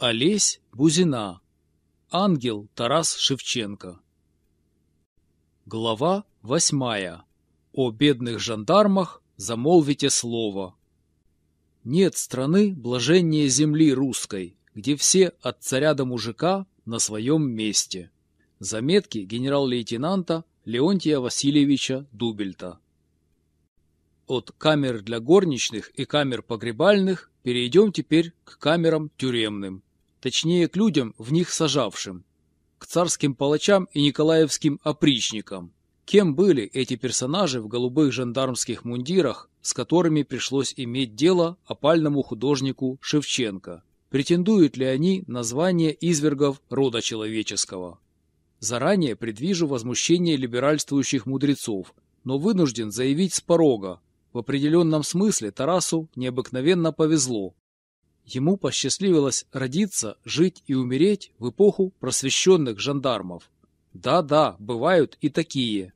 Олесь Бузина. Ангел Тарас Шевченко. Глава восьмая. О бедных жандармах замолвите слово. Нет страны блаженнее земли русской, где все от царя до мужика на своем месте. Заметки генерал-лейтенанта Леонтия Васильевича Дубельта. От камер для горничных и камер погребальных перейдем теперь к камерам тюремным точнее к людям, в них сажавшим, к царским палачам и николаевским опричникам. Кем были эти персонажи в голубых жандармских мундирах, с которыми пришлось иметь дело опальному художнику Шевченко? Претендуют ли они на звание извергов рода человеческого? Заранее предвижу возмущение либеральствующих мудрецов, но вынужден заявить с порога. В определенном смысле Тарасу необыкновенно повезло, Ему посчастливилось родиться, жить и умереть в эпоху просвещенных жандармов. Да-да, бывают и такие.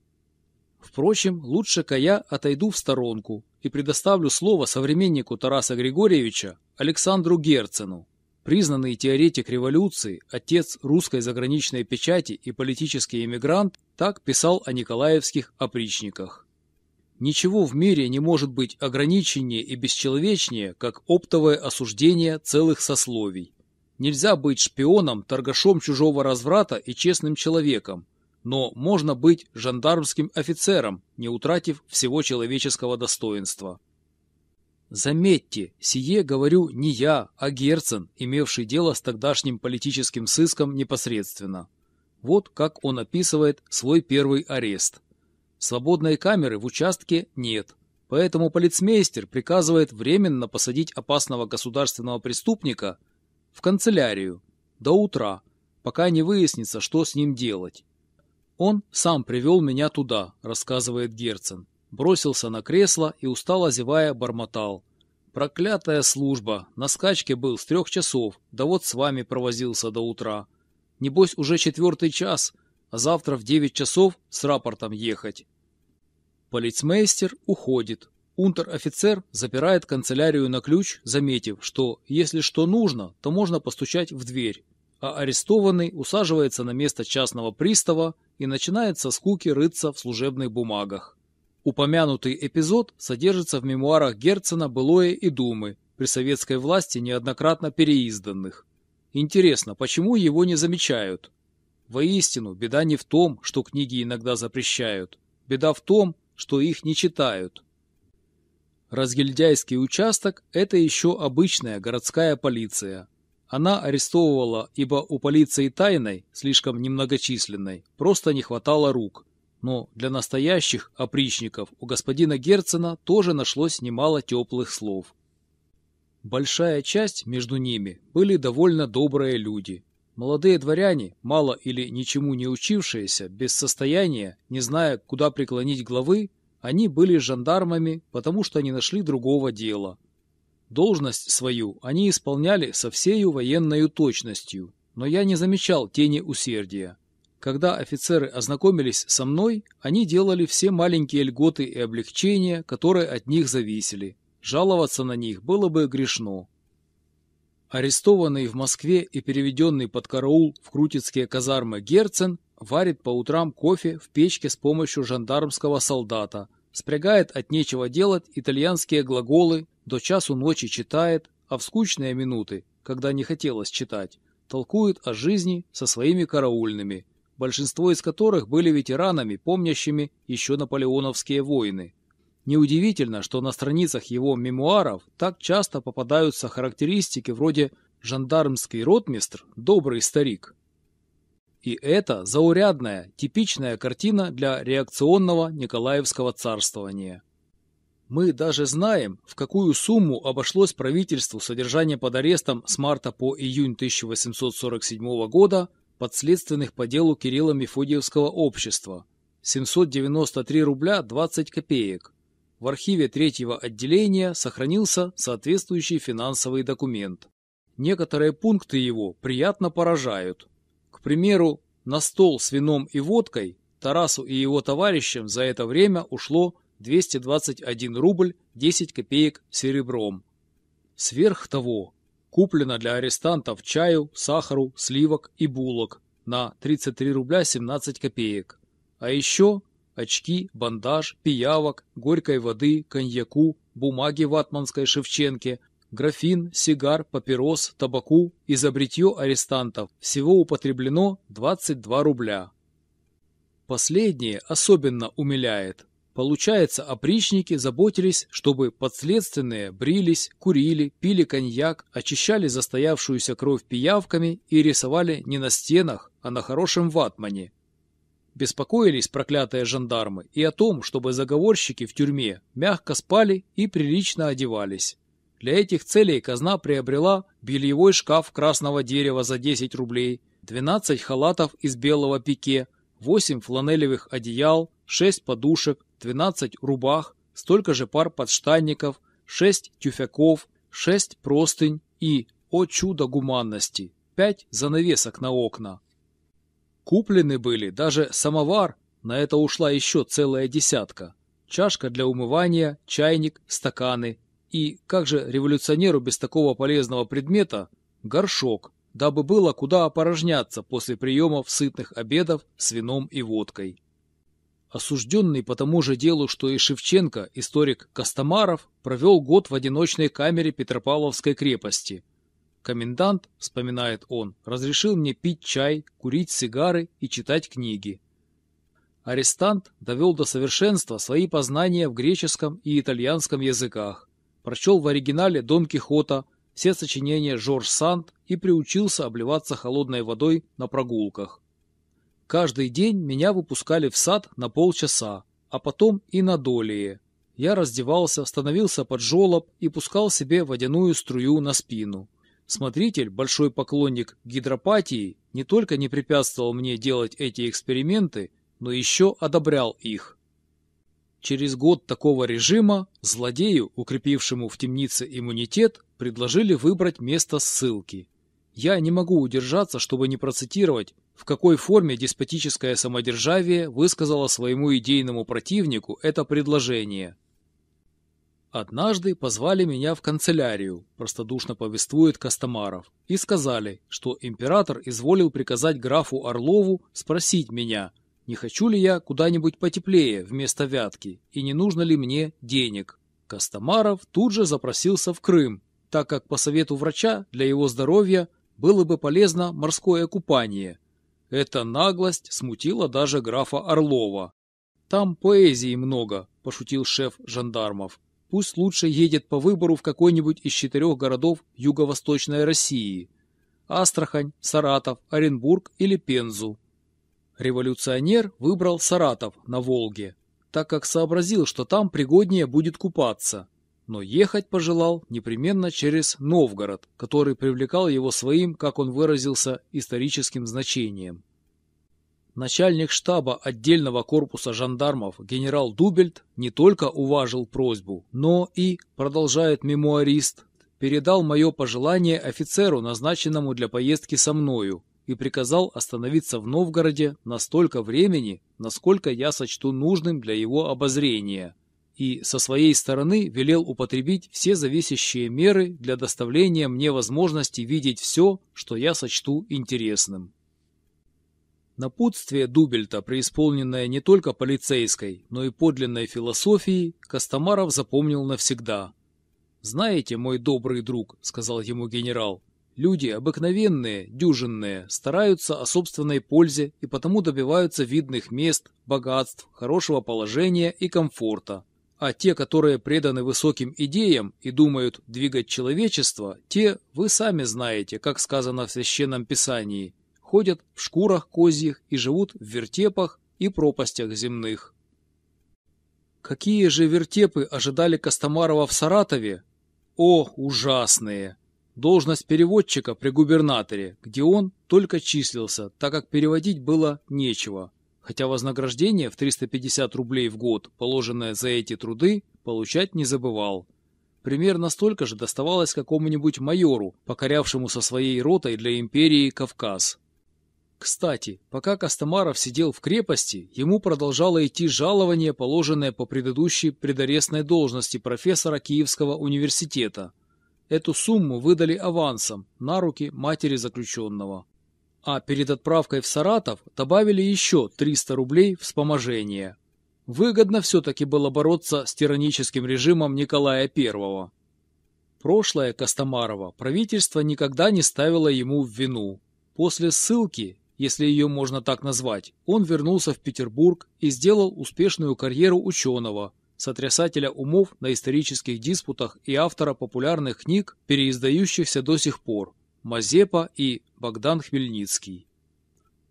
Впрочем, лучше-ка я отойду в сторонку и предоставлю слово современнику Тараса Григорьевича Александру Герцену. Признанный теоретик революции, отец русской заграничной печати и политический эмигрант так писал о николаевских опричниках. Ничего в мире не может быть ограниченнее и бесчеловечнее, как оптовое осуждение целых сословий. Нельзя быть шпионом, торгашом чужого разврата и честным человеком, но можно быть жандармским офицером, не утратив всего человеческого достоинства. Заметьте, сие говорю не я, а Герцен, имевший дело с тогдашним политическим сыском непосредственно. Вот как он описывает свой первый арест – Свободной камеры в участке нет, поэтому полицмейстер приказывает временно посадить опасного государственного преступника в канцелярию до утра, пока не выяснится, что с ним делать. Он сам привел меня туда, рассказывает Герцен. Бросился на кресло и устало зевая бормотал. Проклятая служба, на скачке был с трех часов, да вот с вами провозился до утра. Небось уже четвертый час, а завтра в девять часов с рапортом ехать. Полицмейстер уходит. Унтер-офицер запирает канцелярию на ключ, заметив, что если что нужно, то можно постучать в дверь, а арестованный усаживается на место частного пристава и начинает со скуки рыться в служебных бумагах. Упомянутый эпизод содержится в мемуарах Герцена «Былое и думы», при советской власти неоднократно переизданных. Интересно, почему его не замечают? Воистину, беда не в том, что книги иногда запрещают. Беда в том, что их не читают. Разгильдяйский участок – это еще обычная городская полиция. Она арестовывала, ибо у полиции тайной, слишком немногочисленной, просто не хватало рук. Но для настоящих опричников у господина Герцена тоже нашлось немало теплых слов. Большая часть между ними были довольно добрые люди, Молодые дворяне, мало или ничему не учившиеся, без состояния, не зная, куда преклонить главы, они были жандармами, потому что не нашли другого дела. Должность свою они исполняли со всею военной точностью, но я не замечал тени усердия. Когда офицеры ознакомились со мной, они делали все маленькие льготы и облегчения, которые от них зависели. Жаловаться на них было бы грешно. Арестованный в Москве и переведенный под караул в крутицкие казармы Герцен варит по утрам кофе в печке с помощью жандармского солдата, спрягает от нечего делать итальянские глаголы, до часу ночи читает, а в скучные минуты, когда не хотелось читать, толкует о жизни со своими караульными, большинство из которых были ветеранами, помнящими еще наполеоновские войны. Неудивительно, что на страницах его мемуаров так часто попадаются характеристики вроде «жандармский ротмистр – добрый старик». И это заурядная, типичная картина для реакционного Николаевского царствования. Мы даже знаем, в какую сумму обошлось правительству содержание под арестом с марта по июнь 1847 года подследственных по делу Кирилла Мефодиевского общества – 793 рубля 20 копеек, в архиве третьего отделения сохранился соответствующий финансовый документ. Некоторые пункты его приятно поражают. К примеру, на стол с вином и водкой Тарасу и его товарищам за это время ушло 221 рубль 10 копеек серебром. Сверх того, Куплено для арестантов чаю, сахару, сливок и булок на 33 рубля 17 копеек. А еще очки, бандаж, пиявок, горькой воды, коньяку, бумаги ватманской Шевченке, графин, сигар, папирос, табаку и за бритье арестантов всего употреблено 22 рубля. Последнее особенно умиляет. Получается, опричники заботились, чтобы подследственные брились, курили, пили коньяк, очищали застоявшуюся кровь пиявками и рисовали не на стенах, а на хорошем ватмане. Беспокоились проклятые жандармы и о том, чтобы заговорщики в тюрьме мягко спали и прилично одевались. Для этих целей казна приобрела бельевой шкаф красного дерева за 10 рублей, 12 халатов из белого пике, 8 фланелевых одеял, 6 подушек, 12 рубах, столько же пар подштанников, 6 тюфяков, 6 простынь и, о чудо гуманности, 5 занавесок на окна. Куплены были даже самовар, на это ушла еще целая десятка, чашка для умывания, чайник, стаканы и, как же революционеру без такого полезного предмета, горшок, дабы было куда опорожняться после приемов сытных обедов с вином и водкой. Осужденный по тому же делу, что и Шевченко, историк Костомаров, провел год в одиночной камере Петропавловской крепости. Комендант, вспоминает он, разрешил мне пить чай, курить сигары и читать книги. Арестант довел до совершенства свои познания в греческом и итальянском языках, прочел в оригинале Дон Кихота, все сочинения Жорж Санд и приучился обливаться холодной водой на прогулках. Каждый день меня выпускали в сад на полчаса, а потом и на долие. Я раздевался, становился под жолоб и пускал себе водяную струю на спину. Смотритель, большой поклонник гидропатии, не только не препятствовал мне делать эти эксперименты, но еще одобрял их. Через год такого режима злодею, укрепившему в темнице иммунитет, предложили выбрать место ссылки. Я не могу удержаться, чтобы не процитировать, в какой форме деспотическое самодержавие высказало своему идейному противнику это предложение. Однажды позвали меня в канцелярию, простодушно повествует Костомаров, и сказали, что император изволил приказать графу Орлову спросить меня – не хочу ли я куда-нибудь потеплее вместо Вятки и не нужно ли мне денег. Костомаров тут же запросился в Крым, так как по совету врача для его здоровья было бы полезно морское купание. Эта наглость смутила даже графа Орлова. «Там поэзии много», – пошутил шеф жандармов. «Пусть лучше едет по выбору в какой-нибудь из четырех городов юго-восточной России. Астрахань, Саратов, Оренбург или Пензу. Революционер выбрал Саратов на Волге, так как сообразил, что там пригоднее будет купаться. Но ехать пожелал непременно через Новгород, который привлекал его своим, как он выразился, историческим значением. Начальник штаба отдельного корпуса жандармов генерал Дубельт не только уважил просьбу, но и, продолжает мемуарист, передал мое пожелание офицеру, назначенному для поездки со мною, и приказал остановиться в Новгороде на столько времени, насколько я сочту нужным для его обозрения, и со своей стороны велел употребить все зависящие меры для доставления мне возможности видеть все, что я сочту интересным. Напутствие Дубельта, преисполненное не только полицейской, но и подлинной философией, Костомаров запомнил навсегда. «Знаете, мой добрый друг», — сказал ему генерал, Люди обыкновенные, дюжинные, стараются о собственной пользе и потому добиваются видных мест, богатств, хорошего положения и комфорта. А те, которые преданы высоким идеям и думают двигать человечество, те, вы сами знаете, как сказано в Священном Писании, ходят в шкурах козьих и живут в вертепах и пропастях земных. Какие же вертепы ожидали Костомарова в Саратове? О, ужасные! должность переводчика при губернаторе, где он только числился, так как переводить было нечего, хотя вознаграждение в 350 рублей в год, положенное за эти труды, получать не забывал. Примерно столько же доставалось какому-нибудь майору, покорявшему со своей ротой для империи Кавказ. Кстати, пока Костомаров сидел в крепости, ему продолжало идти жалование, положенное по предыдущей предарестной должности профессора Киевского университета – эту сумму выдали авансом на руки матери заключенного. А перед отправкой в Саратов добавили еще 300 рублей вспоможения. Выгодно все-таки было бороться с тираническим режимом Николая I. Прошлое Костомарова правительство никогда не ставило ему в вину. После ссылки, если ее можно так назвать, он вернулся в Петербург и сделал успешную карьеру ученого, сотрясателя умов на исторических диспутах и автора популярных книг, переиздающихся до сих пор, Мазепа и Богдан Хмельницкий.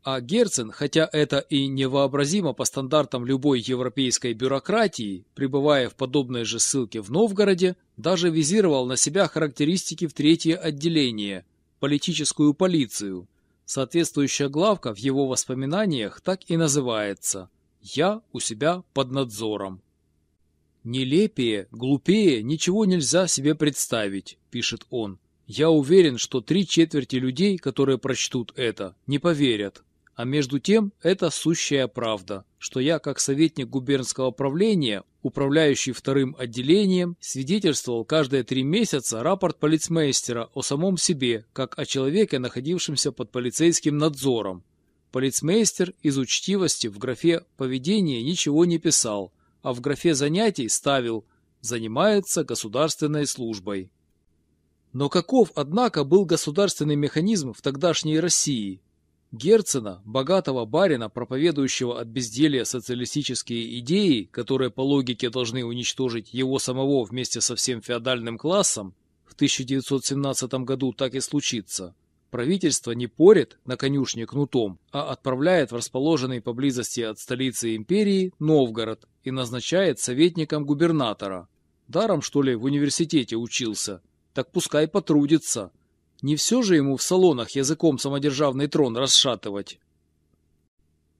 А Герцен, хотя это и невообразимо по стандартам любой европейской бюрократии, пребывая в подобной же ссылке в Новгороде, даже визировал на себя характеристики в третье отделение – политическую полицию. Соответствующая главка в его воспоминаниях так и называется «Я у себя под надзором». «Нелепее, глупее ничего нельзя себе представить», – пишет он. «Я уверен, что три четверти людей, которые прочтут это, не поверят. А между тем, это сущая правда, что я, как советник губернского правления, управляющий вторым отделением, свидетельствовал каждые три месяца рапорт полицмейстера о самом себе, как о человеке, находившемся под полицейским надзором. Полицмейстер из учтивости в графе «Поведение» ничего не писал, а в графе занятий ставил «занимается государственной службой». Но каков, однако, был государственный механизм в тогдашней России? Герцена, богатого барина, проповедующего от безделья социалистические идеи, которые по логике должны уничтожить его самого вместе со всем феодальным классом, в 1917 году так и случится, Правительство не порит на конюшне кнутом, а отправляет в расположенный поблизости от столицы империи Новгород и назначает советником губернатора. Даром, что ли, в университете учился? Так пускай потрудится. Не все же ему в салонах языком самодержавный трон расшатывать.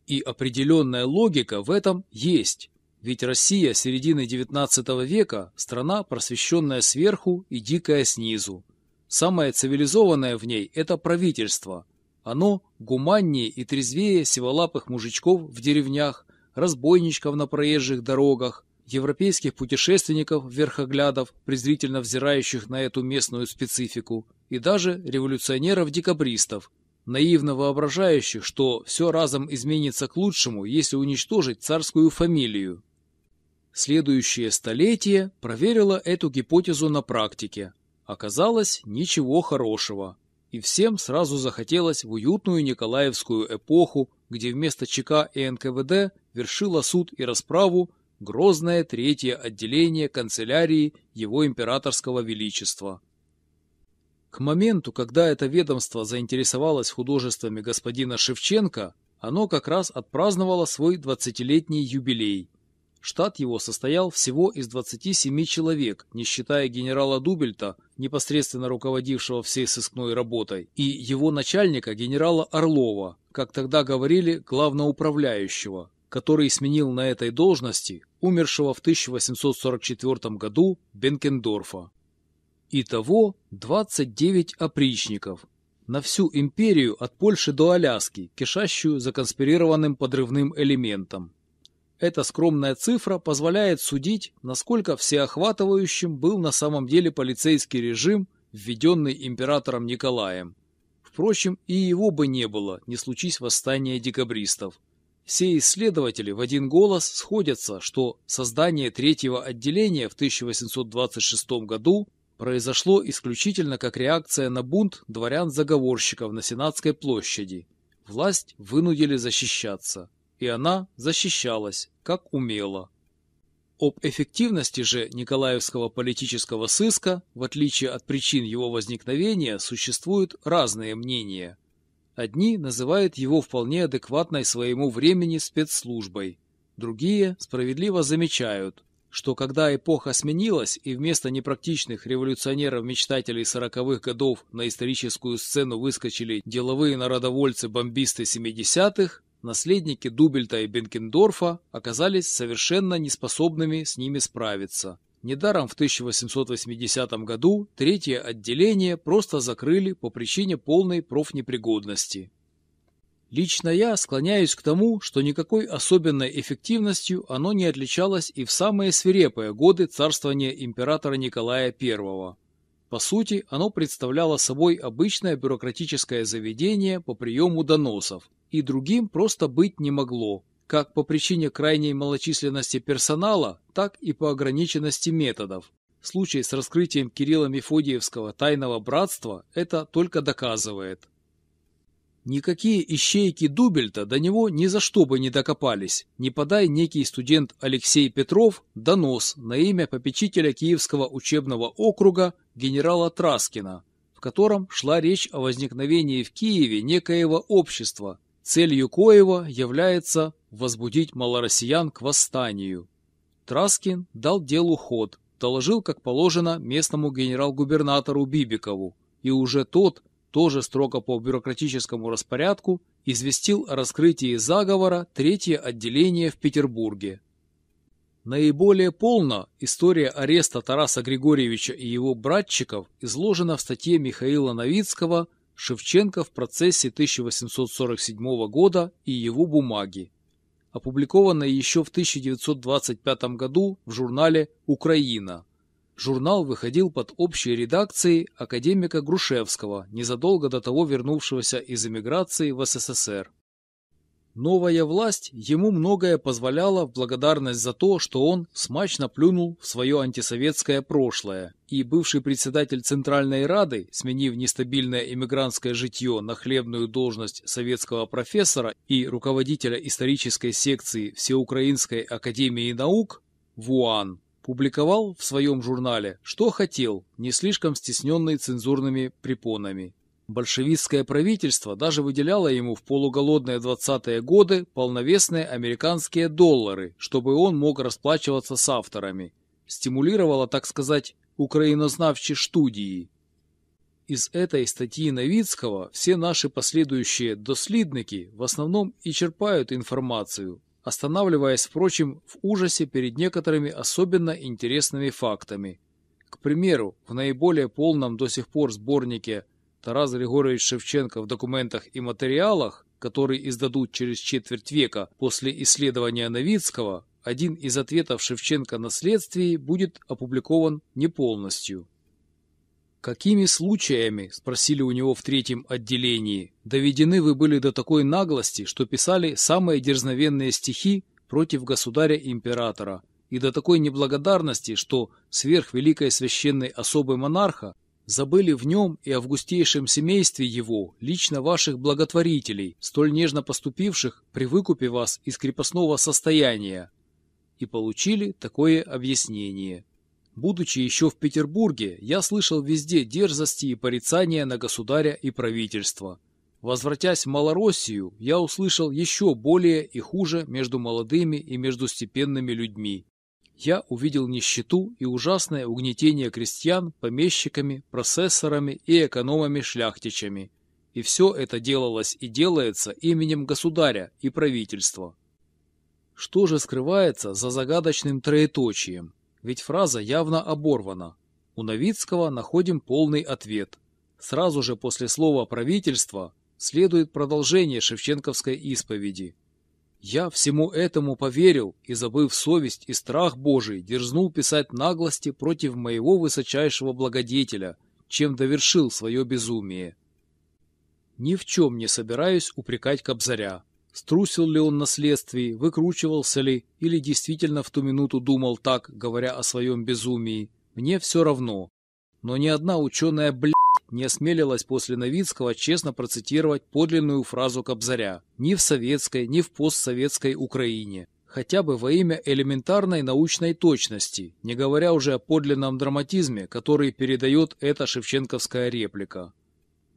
И определенная логика в этом есть. Ведь Россия середины XIX века – страна, просвещенная сверху и дикая снизу. Самое цивилизованное в ней – это правительство. Оно гуманнее и трезвее сиволапых мужичков в деревнях, разбойничков на проезжих дорогах, европейских путешественников-верхоглядов, презрительно взирающих на эту местную специфику, и даже революционеров-декабристов, наивно воображающих, что все разом изменится к лучшему, если уничтожить царскую фамилию. Следующее столетие проверило эту гипотезу на практике. Оказалось, ничего хорошего. И всем сразу захотелось в уютную Николаевскую эпоху, где вместо ЧК и НКВД вершило суд и расправу грозное третье отделение канцелярии Его Императорского Величества. К моменту, когда это ведомство заинтересовалось художествами господина Шевченко, оно как раз отпраздновало свой 20-летний юбилей – Штат его состоял всего из 27 человек, не считая генерала Дубельта, непосредственно руководившего всей сыскной работой, и его начальника генерала Орлова, как тогда говорили, главноуправляющего, который сменил на этой должности умершего в 1844 году Бенкендорфа. Итого 29 опричников, на всю империю от Польши до Аляски, кишащую законспирированным подрывным элементом. Эта скромная цифра позволяет судить, насколько всеохватывающим был на самом деле полицейский режим, введенный императором Николаем. Впрочем, и его бы не было, не случись восстания декабристов. Все исследователи в один голос сходятся, что создание третьего отделения в 1826 году произошло исключительно как реакция на бунт дворян-заговорщиков на Сенатской площади. Власть вынудили защищаться и она защищалась, как умела. Об эффективности же Николаевского политического сыска, в отличие от причин его возникновения, существуют разные мнения. Одни называют его вполне адекватной своему времени спецслужбой, другие справедливо замечают, что когда эпоха сменилась и вместо непрактичных революционеров-мечтателей сороковых годов на историческую сцену выскочили деловые народовольцы-бомбисты 70-х, наследники Дубельта и Бенкендорфа оказались совершенно неспособными с ними справиться. Недаром в 1880 году третье отделение просто закрыли по причине полной профнепригодности. Лично я склоняюсь к тому, что никакой особенной эффективностью оно не отличалось и в самые свирепые годы царствования императора Николая I. По сути, оно представляло собой обычное бюрократическое заведение по приему доносов, и другим просто быть не могло, как по причине крайней малочисленности персонала, так и по ограниченности методов. Случай с раскрытием Кирилла Мефодиевского тайного братства это только доказывает. Никакие ищейки Дубельта до него ни за что бы не докопались, не подай некий студент Алексей Петров донос на имя попечителя Киевского учебного округа генерала Траскина, в котором шла речь о возникновении в Киеве некоего общества, целью коего является возбудить малороссиян к восстанию. Траскин дал делу ход, доложил как положено местному генерал-губернатору Бибикову, и уже тот тоже строго по бюрократическому распорядку, известил о раскрытии заговора третье отделение в Петербурге. Наиболее полно история ареста Тараса Григорьевича и его братчиков изложена в статье Михаила Новицкого «Шевченко в процессе 1847 года и его бумаги», опубликованной еще в 1925 году в журнале «Украина», Журнал выходил под общей редакцией академика Грушевского, незадолго до того вернувшегося из эмиграции в СССР. Новая власть ему многое позволяла в благодарность за то, что он смачно плюнул в свое антисоветское прошлое, и бывший председатель Центральной Рады, сменив нестабильное эмигрантское житье на хлебную должность советского профессора и руководителя исторической секции Всеукраинской академии наук, ВУАН, публиковал в своем журнале, что хотел, не слишком стесненный цензурными препонами. Большевистское правительство даже выделяло ему в полуголодные 20-е годы полновесные американские доллары, чтобы он мог расплачиваться с авторами. Стимулировало, так сказать, украинознавчие студии. Из этой статьи Новицкого все наши последующие доследники в основном и черпают информацию, останавливаясь, впрочем, в ужасе перед некоторыми особенно интересными фактами. К примеру, в наиболее полном до сих пор сборнике Тарас Григорьевич Шевченко в документах и материалах, который издадут через четверть века после исследования Новицкого, один из ответов Шевченко на следствии будет опубликован не полностью. «Какими случаями, — спросили у него в третьем отделении, — доведены вы были до такой наглости, что писали самые дерзновенные стихи против государя-императора, и до такой неблагодарности, что сверх великой священной особы монарха забыли в нем и августейшем семействе его лично ваших благотворителей, столь нежно поступивших при выкупе вас из крепостного состояния?» И получили такое объяснение. Будучи еще в Петербурге, я слышал везде дерзости и порицания на государя и правительство. Возвратясь в Малороссию, я услышал еще более и хуже между молодыми и между степенными людьми. Я увидел нищету и ужасное угнетение крестьян помещиками, процессорами и экономами-шляхтичами. И все это делалось и делается именем государя и правительства. Что же скрывается за загадочным троеточием? Ведь фраза явно оборвана. У Новицкого находим полный ответ. Сразу же после слова «правительство» следует продолжение шевченковской исповеди. «Я всему этому поверил и, забыв совесть и страх Божий, дерзнул писать наглости против моего высочайшего благодетеля, чем довершил свое безумие. Ни в чем не собираюсь упрекать Кобзаря. Струсил ли он на следствии, выкручивался ли, или действительно в ту минуту думал так, говоря о своем безумии, мне все равно. Но ни одна ученая блядь не осмелилась после Новицкого честно процитировать подлинную фразу Кобзаря ни в советской, ни в постсоветской Украине. Хотя бы во имя элементарной научной точности, не говоря уже о подлинном драматизме, который передает эта шевченковская реплика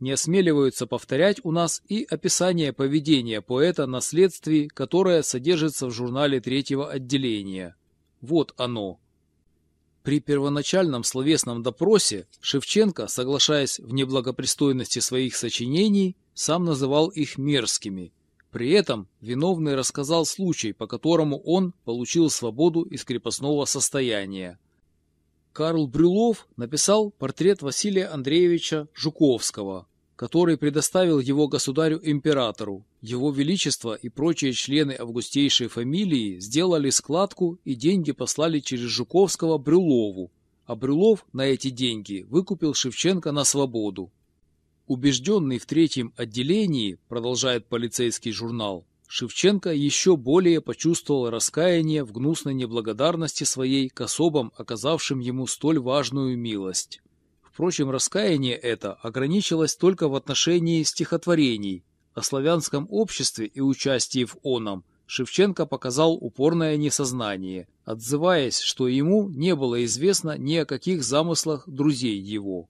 не осмеливаются повторять у нас и описание поведения поэта на следствии, которое содержится в журнале третьего отделения. Вот оно. При первоначальном словесном допросе Шевченко, соглашаясь в неблагопристойности своих сочинений, сам называл их мерзкими. При этом виновный рассказал случай, по которому он получил свободу из крепостного состояния. Карл Брюлов написал портрет Василия Андреевича Жуковского, который предоставил его государю-императору. Его Величество и прочие члены августейшей фамилии сделали складку и деньги послали через Жуковского Брюлову, а Брюлов на эти деньги выкупил Шевченко на свободу. Убежденный в третьем отделении, продолжает полицейский журнал, Шевченко еще более почувствовал раскаяние в гнусной неблагодарности своей к особам, оказавшим ему столь важную милость. Впрочем, раскаяние это ограничилось только в отношении стихотворений. О славянском обществе и участии в оном Шевченко показал упорное несознание, отзываясь, что ему не было известно ни о каких замыслах друзей его.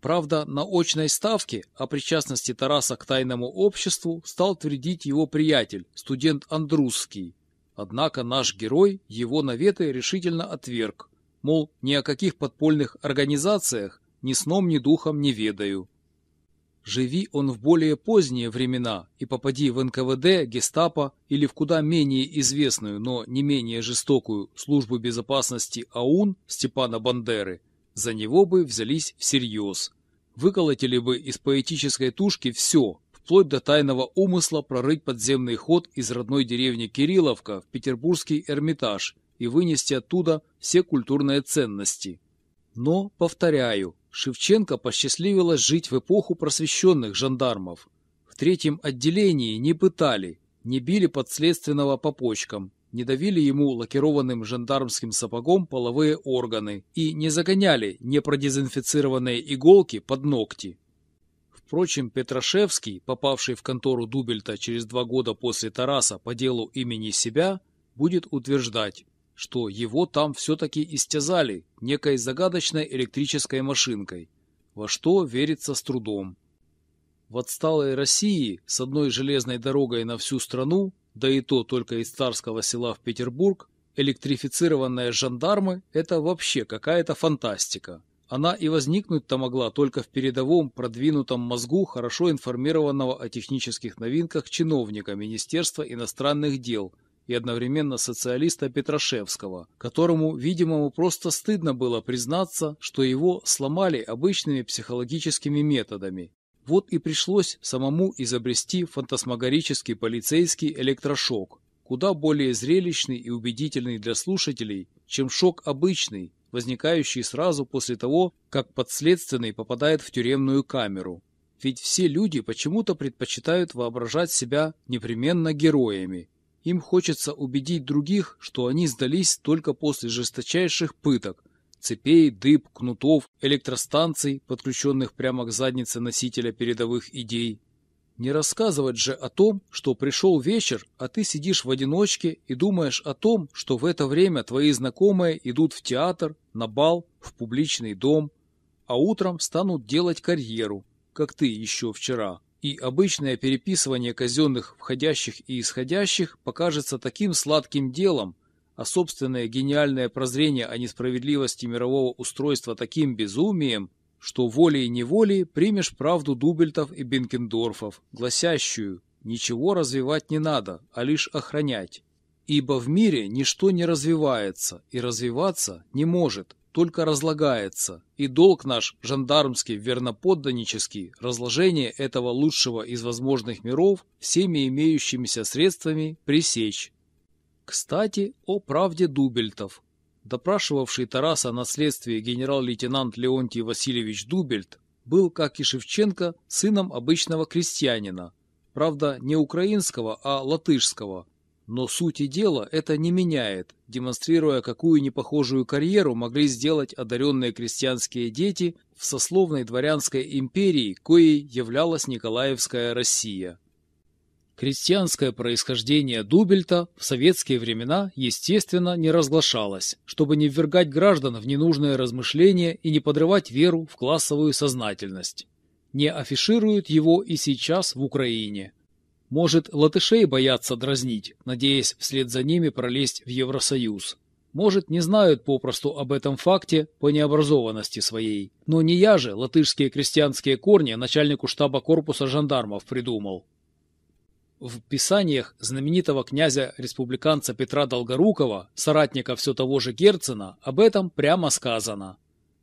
Правда, на очной ставке о причастности Тараса к тайному обществу стал твердить его приятель, студент Андрусский. Однако наш герой его наветы решительно отверг, мол, ни о каких подпольных организациях ни сном, ни духом не ведаю. Живи он в более поздние времена и попади в НКВД, гестапо или в куда менее известную, но не менее жестокую службу безопасности АУН Степана Бандеры – за него бы взялись всерьез. Выколотили бы из поэтической тушки все, вплоть до тайного умысла прорыть подземный ход из родной деревни Кирилловка в петербургский Эрмитаж и вынести оттуда все культурные ценности. Но, повторяю, Шевченко посчастливилось жить в эпоху просвещенных жандармов. В третьем отделении не пытали, не били подследственного по почкам, не давили ему лакированным жандармским сапогом половые органы и не загоняли непродезинфицированные иголки под ногти. Впрочем, Петрашевский, попавший в контору Дубельта через два года после Тараса по делу имени себя, будет утверждать, что его там все-таки истязали некой загадочной электрической машинкой, во что верится с трудом. В отсталой России с одной железной дорогой на всю страну да и то только из царского села в Петербург, электрифицированные жандармы – это вообще какая-то фантастика. Она и возникнуть-то могла только в передовом продвинутом мозгу хорошо информированного о технических новинках чиновника Министерства иностранных дел и одновременно социалиста Петрашевского, которому, видимому, просто стыдно было признаться, что его сломали обычными психологическими методами, вот и пришлось самому изобрести фантасмагорический полицейский электрошок, куда более зрелищный и убедительный для слушателей, чем шок обычный, возникающий сразу после того, как подследственный попадает в тюремную камеру. Ведь все люди почему-то предпочитают воображать себя непременно героями. Им хочется убедить других, что они сдались только после жесточайших пыток, цепей, дыб, кнутов, электростанций, подключенных прямо к заднице носителя передовых идей. Не рассказывать же о том, что пришел вечер, а ты сидишь в одиночке и думаешь о том, что в это время твои знакомые идут в театр, на бал, в публичный дом, а утром станут делать карьеру, как ты еще вчера. И обычное переписывание казенных входящих и исходящих покажется таким сладким делом, а собственное гениальное прозрение о несправедливости мирового устройства таким безумием, что волей-неволей примешь правду Дубельтов и Бенкендорфов, гласящую «ничего развивать не надо, а лишь охранять». Ибо в мире ничто не развивается и развиваться не может, только разлагается, и долг наш, жандармский, верноподданнический, разложение этого лучшего из возможных миров всеми имеющимися средствами пресечь, кстати, о правде Дубельтов. Допрашивавший Тараса на следствии генерал-лейтенант Леонтий Васильевич Дубельт был, как и Шевченко, сыном обычного крестьянина. Правда, не украинского, а латышского. Но сути дела это не меняет, демонстрируя, какую непохожую карьеру могли сделать одаренные крестьянские дети в сословной дворянской империи, коей являлась Николаевская Россия. Крестьянское происхождение Дубельта в советские времена, естественно, не разглашалось, чтобы не ввергать граждан в ненужные размышления и не подрывать веру в классовую сознательность. Не афишируют его и сейчас в Украине. Может, латышей боятся дразнить, надеясь вслед за ними пролезть в Евросоюз. Может, не знают попросту об этом факте по необразованности своей. Но не я же латышские крестьянские корни начальнику штаба корпуса жандармов придумал. В писаниях знаменитого князя-республиканца Петра Долгорукова, соратника все того же Герцена, об этом прямо сказано.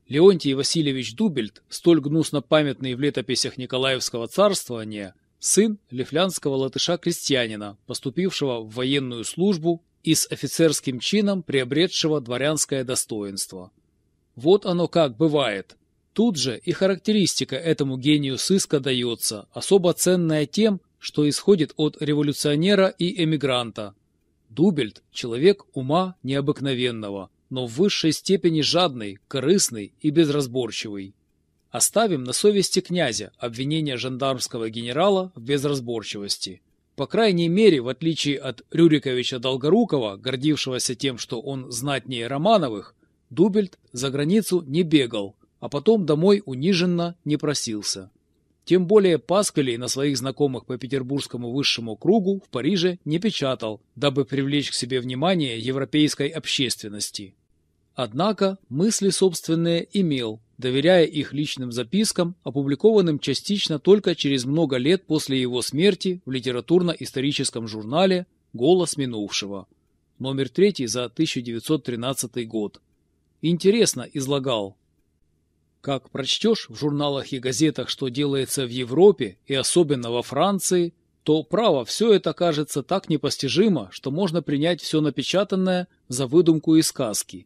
Леонтий Васильевич Дубельт, столь гнусно памятный в летописях Николаевского царствования, сын лифлянского латыша-крестьянина, поступившего в военную службу и с офицерским чином приобретшего дворянское достоинство. Вот оно как бывает. Тут же и характеристика этому гению сыска дается, особо ценная тем, что исходит от революционера и эмигранта. Дубельт – человек ума необыкновенного, но в высшей степени жадный, корыстный и безразборчивый. Оставим на совести князя обвинение жандармского генерала в безразборчивости. По крайней мере, в отличие от Рюриковича Долгорукова, гордившегося тем, что он знатнее Романовых, Дубельт за границу не бегал, а потом домой униженно не просился. Тем более паскалей на своих знакомых по петербургскому высшему кругу в Париже не печатал, дабы привлечь к себе внимание европейской общественности. Однако мысли собственные имел, доверяя их личным запискам, опубликованным частично только через много лет после его смерти в литературно-историческом журнале «Голос минувшего», номер 3 за 1913 год. Интересно излагал, как прочтешь в журналах и газетах, что делается в Европе и особенно во Франции, то право все это кажется так непостижимо, что можно принять все напечатанное за выдумку и сказки.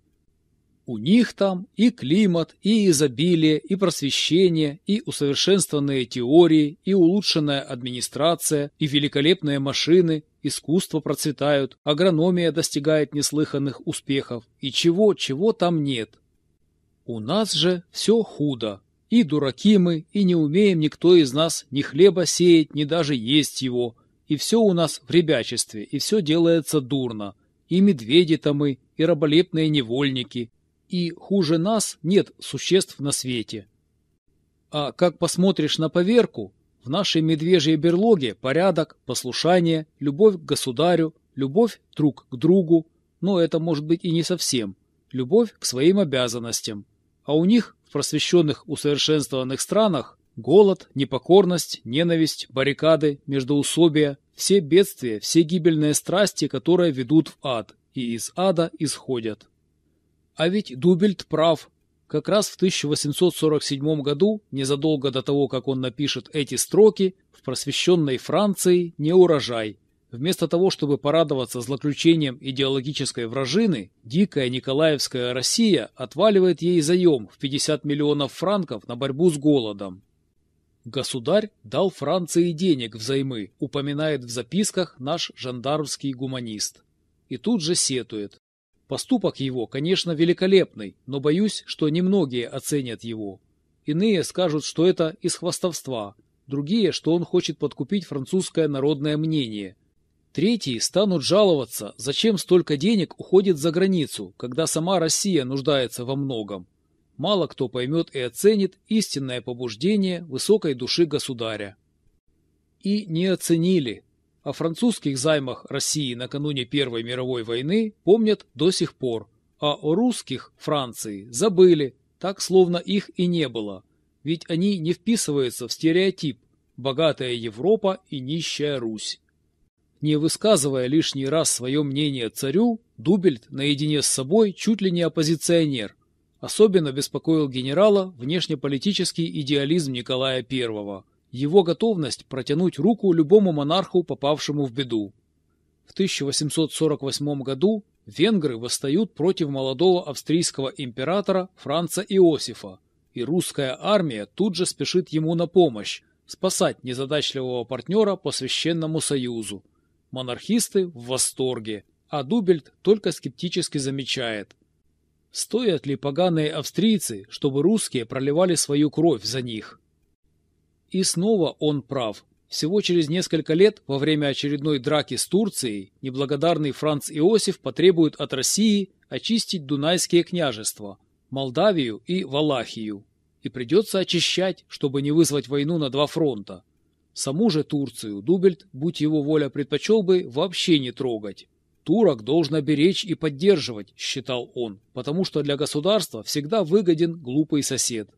У них там и климат, и изобилие, и просвещение, и усовершенствованные теории, и улучшенная администрация, и великолепные машины, искусство процветают, агрономия достигает неслыханных успехов, и чего-чего там нет. У нас же все худо. И дураки мы, и не умеем никто из нас ни хлеба сеять, ни даже есть его. И все у нас в ребячестве, и все делается дурно. И медведи-то мы, и раболепные невольники. И хуже нас нет существ на свете. А как посмотришь на поверку, в нашей медвежьей берлоге порядок, послушание, любовь к государю, любовь друг к другу, но это может быть и не совсем, любовь к своим обязанностям, а у них в просвещенных усовершенствованных странах голод, непокорность, ненависть, баррикады, междоусобия, все бедствия, все гибельные страсти, которые ведут в ад, и из ада исходят. А ведь Дубельт прав. Как раз в 1847 году, незадолго до того, как он напишет эти строки, в просвещенной Франции не урожай – Вместо того, чтобы порадоваться злоключением идеологической вражины, дикая Николаевская Россия отваливает ей заем в 50 миллионов франков на борьбу с голодом. Государь дал Франции денег взаймы, упоминает в записках наш жандармский гуманист. И тут же сетует. Поступок его, конечно, великолепный, но боюсь, что немногие оценят его. Иные скажут, что это из хвастовства, другие, что он хочет подкупить французское народное мнение – Третьи станут жаловаться, зачем столько денег уходит за границу, когда сама Россия нуждается во многом. Мало кто поймет и оценит истинное побуждение высокой души государя. И не оценили. О французских займах России накануне Первой мировой войны помнят до сих пор, а о русских Франции забыли, так словно их и не было. Ведь они не вписываются в стереотип «богатая Европа и нищая Русь». Не высказывая лишний раз свое мнение царю, Дубельт наедине с собой чуть ли не оппозиционер. Особенно беспокоил генерала внешнеполитический идеализм Николая I, его готовность протянуть руку любому монарху, попавшему в беду. В 1848 году венгры восстают против молодого австрийского императора Франца Иосифа, и русская армия тут же спешит ему на помощь, спасать незадачливого партнера по Священному Союзу. Монархисты в восторге, а Дубельт только скептически замечает. Стоят ли поганые австрийцы, чтобы русские проливали свою кровь за них? И снова он прав. Всего через несколько лет, во время очередной драки с Турцией, неблагодарный Франц Иосиф потребует от России очистить Дунайские княжества, Молдавию и Валахию. И придется очищать, чтобы не вызвать войну на два фронта. Саму же Турцию Дубельт, будь его воля, предпочел бы вообще не трогать. Турок должно беречь и поддерживать, считал он, потому что для государства всегда выгоден глупый сосед.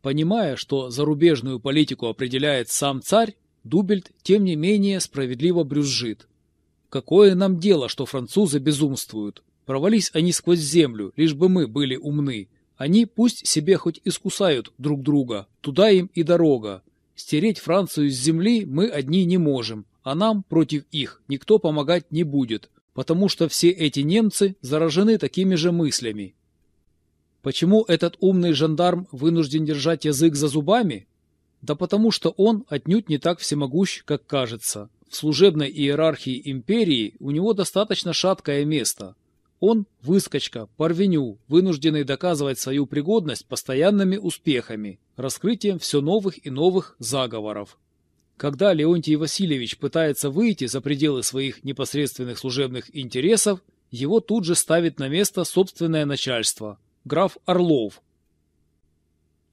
Понимая, что зарубежную политику определяет сам царь, Дубельт, тем не менее, справедливо брюзжит. Какое нам дело, что французы безумствуют? Провались они сквозь землю, лишь бы мы были умны. Они пусть себе хоть искусают друг друга, туда им и дорога. Стереть Францию с земли мы одни не можем, а нам против их никто помогать не будет, потому что все эти немцы заражены такими же мыслями. Почему этот умный жандарм вынужден держать язык за зубами? Да потому что он отнюдь не так всемогущ, как кажется. В служебной иерархии империи у него достаточно шаткое место. Он – выскочка, порвеню, вынужденный доказывать свою пригодность постоянными успехами, раскрытием все новых и новых заговоров. Когда Леонтий Васильевич пытается выйти за пределы своих непосредственных служебных интересов, его тут же ставит на место собственное начальство – граф Орлов.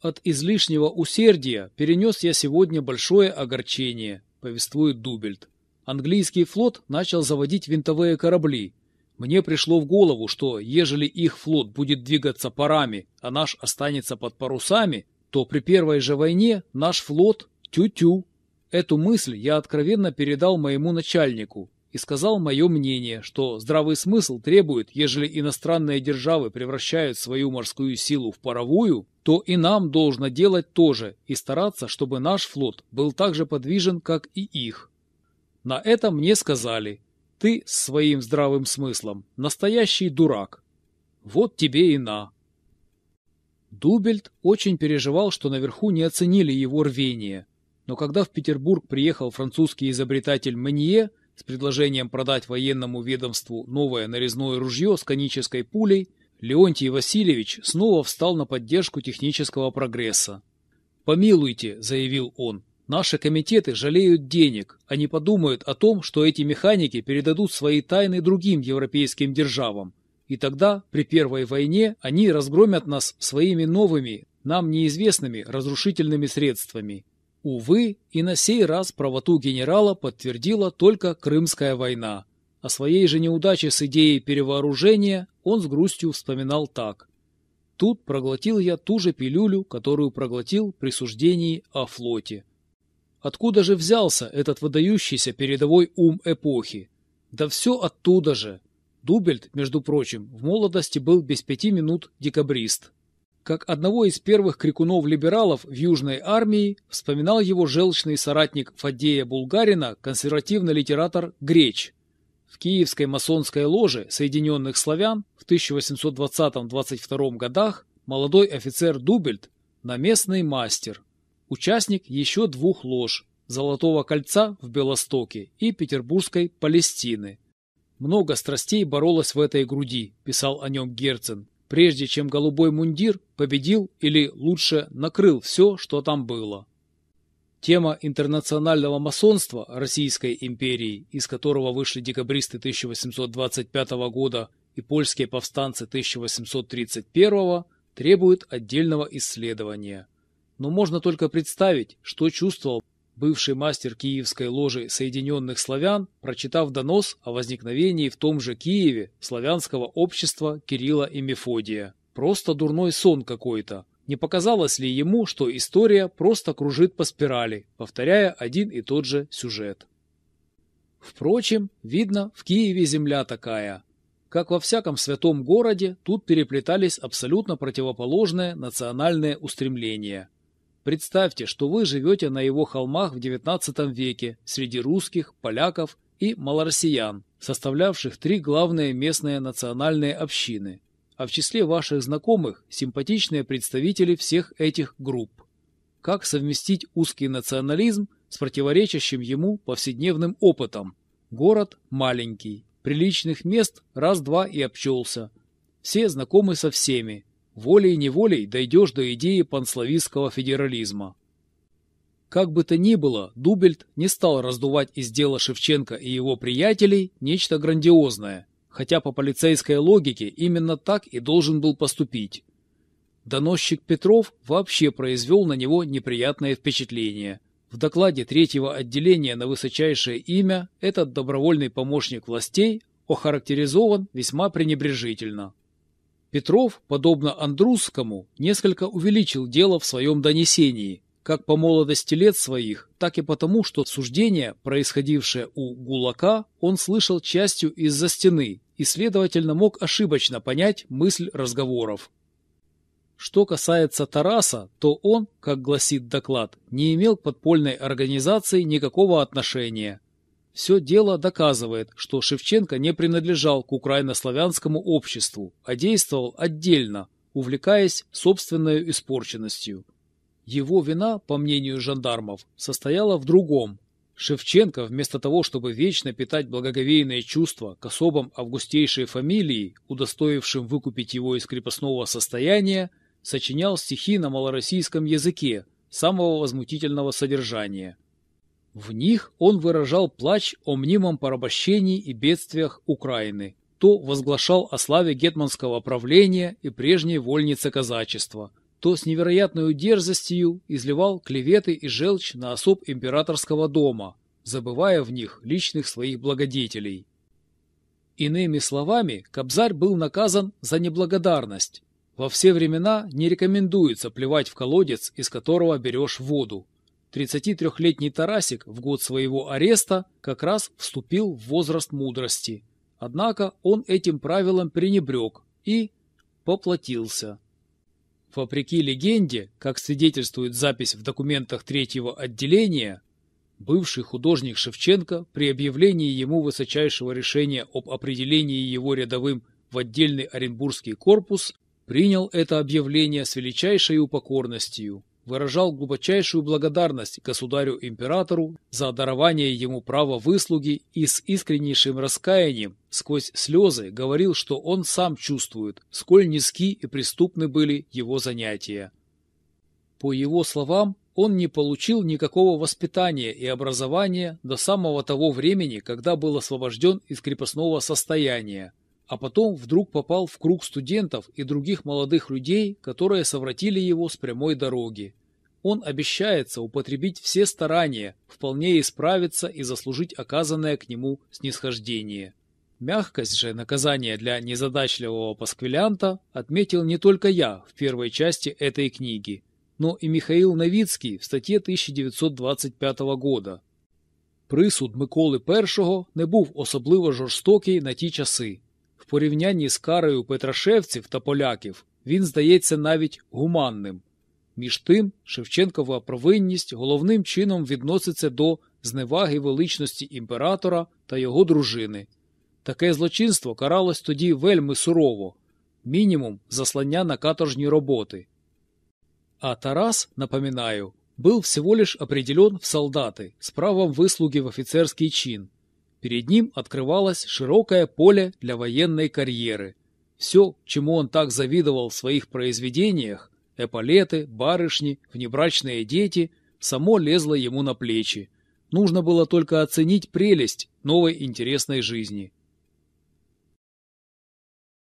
«От излишнего усердия перенес я сегодня большое огорчение», – повествует Дубельт. Английский флот начал заводить винтовые корабли. Мне пришло в голову, что ежели их флот будет двигаться парами, а наш останется под парусами, то при первой же войне наш флот тю-тю. Эту мысль я откровенно передал моему начальнику и сказал мое мнение, что здравый смысл требует, ежели иностранные державы превращают свою морскую силу в паровую, то и нам должно делать то же и стараться, чтобы наш флот был так же подвижен, как и их. На это мне сказали, ты своим здравым смыслом настоящий дурак. Вот тебе и на. Дубельт очень переживал, что наверху не оценили его рвение, но когда в Петербург приехал французский изобретатель Манье с предложением продать военному ведомству новое нарезное ружье с конической пулей, Леонтий Васильевич снова встал на поддержку технического прогресса. «Помилуйте», — заявил он, — «наши комитеты жалеют денег, они подумают о том, что эти механики передадут свои тайны другим европейским державам, и тогда, при Первой войне, они разгромят нас своими новыми, нам неизвестными разрушительными средствами. Увы, и на сей раз правоту генерала подтвердила только Крымская война. О своей же неудаче с идеей перевооружения он с грустью вспоминал так. Тут проглотил я ту же пилюлю, которую проглотил при суждении о флоте. Откуда же взялся этот выдающийся передовой ум эпохи? Да все оттуда же. Дубельт, между прочим, в молодости был без пяти минут декабрист. Как одного из первых крикунов-либералов в Южной армии вспоминал его желчный соратник Фадея Булгарина, консервативный литератор Греч. В Киевской масонской ложе Соединенных Славян в 1820-22 годах молодой офицер Дубельт – наместный мастер, участник еще двух лож – Золотого кольца в Белостоке и Петербургской Палестины. Много страстей боролось в этой груди, писал о нем Герцен, прежде чем голубой мундир победил или лучше накрыл все, что там было. Тема интернационального масонства Российской империи, из которого вышли декабристы 1825 года и польские повстанцы 1831, требует отдельного исследования. Но можно только представить, что чувствовал бывший мастер Киевской ложи Соединенных Славян, прочитав донос о возникновении в том же Киеве славянского общества Кирилла и Мефодия. Просто дурной сон какой-то. Не показалось ли ему, что история просто кружит по спирали, повторяя один и тот же сюжет? Впрочем, видно, в Киеве земля такая. Как во всяком святом городе, тут переплетались абсолютно противоположные национальные устремления – Представьте, что вы живете на его холмах в XIX веке среди русских, поляков и малороссиян, составлявших три главные местные национальные общины, а в числе ваших знакомых симпатичные представители всех этих групп. Как совместить узкий национализм с противоречащим ему повседневным опытом? Город маленький, приличных мест раз-два и обчелся. Все знакомы со всеми, волей-неволей дойдешь до идеи панславистского федерализма. Как бы то ни было, Дубельт не стал раздувать из дела Шевченко и его приятелей нечто грандиозное, хотя по полицейской логике именно так и должен был поступить. Доносчик Петров вообще произвел на него неприятное впечатление. В докладе третьего отделения на высочайшее имя этот добровольный помощник властей охарактеризован весьма пренебрежительно. Петров, подобно Андрусскому, несколько увеличил дело в своем донесении, как по молодости лет своих, так и потому, что суждение, происходившее у Гулака, он слышал частью из-за стены и, следовательно, мог ошибочно понять мысль разговоров. Что касается Тараса, то он, как гласит доклад, не имел к подпольной организации никакого отношения, все дело доказывает, что Шевченко не принадлежал к украинославянскому обществу, а действовал отдельно, увлекаясь собственной испорченностью. Его вина, по мнению жандармов, состояла в другом. Шевченко, вместо того, чтобы вечно питать благоговейные чувства к особам августейшей фамилии, удостоившим выкупить его из крепостного состояния, сочинял стихи на малороссийском языке самого возмутительного содержания. В них он выражал плач о мнимом порабощении и бедствиях Украины, то возглашал о славе гетманского правления и прежней вольнице казачества, то с невероятной дерзостью изливал клеветы и желчь на особ императорского дома, забывая в них личных своих благодетелей. Иными словами, Кобзарь был наказан за неблагодарность. Во все времена не рекомендуется плевать в колодец, из которого берешь воду. 33-летний Тарасик в год своего ареста как раз вступил в возраст мудрости. Однако он этим правилом пренебрег и поплатился. Вопреки легенде, как свидетельствует запись в документах третьего отделения, бывший художник Шевченко при объявлении ему высочайшего решения об определении его рядовым в отдельный Оренбургский корпус принял это объявление с величайшей упокорностью выражал глубочайшую благодарность государю-императору за дарование ему права выслуги и с искреннейшим раскаянием сквозь слезы говорил, что он сам чувствует, сколь низки и преступны были его занятия. По его словам, он не получил никакого воспитания и образования до самого того времени, когда был освобожден из крепостного состояния, а потом вдруг попал в круг студентов и других молодых людей, которые совратили его с прямой дороги. Он обещается употребить все старания, вполне исправиться и заслужить оказанное к нему снисхождение. Мягкость же наказания для незадачливого пасквилянта отметил не только я в первой части этой книги, но и Михаил Новицкий в статье 1925 года. Присуд Миколи І не був особливо жорстокий на ті часи. В порівнянні з карою петрашевців та поляків він здається навіть гуманним. Між тим, Шевченкова провинність головним чином відноситься до зневаги величності імператора та його дружини. Таке злочинство каралось тоді вельми сурово, мінімум заслання на каторжні роботи. А Тарас, напоминаю, был всего лишь определен в солдаты с правом выслуги в офицерский чин. Перед ним открывалось широкое поле для военной карьеры. Все, чему он так завидовал в своих произведениях, эполеты, барышни, внебрачные дети, само лезло ему на плечи. Нужно было только оценить прелесть новой интересной жизни.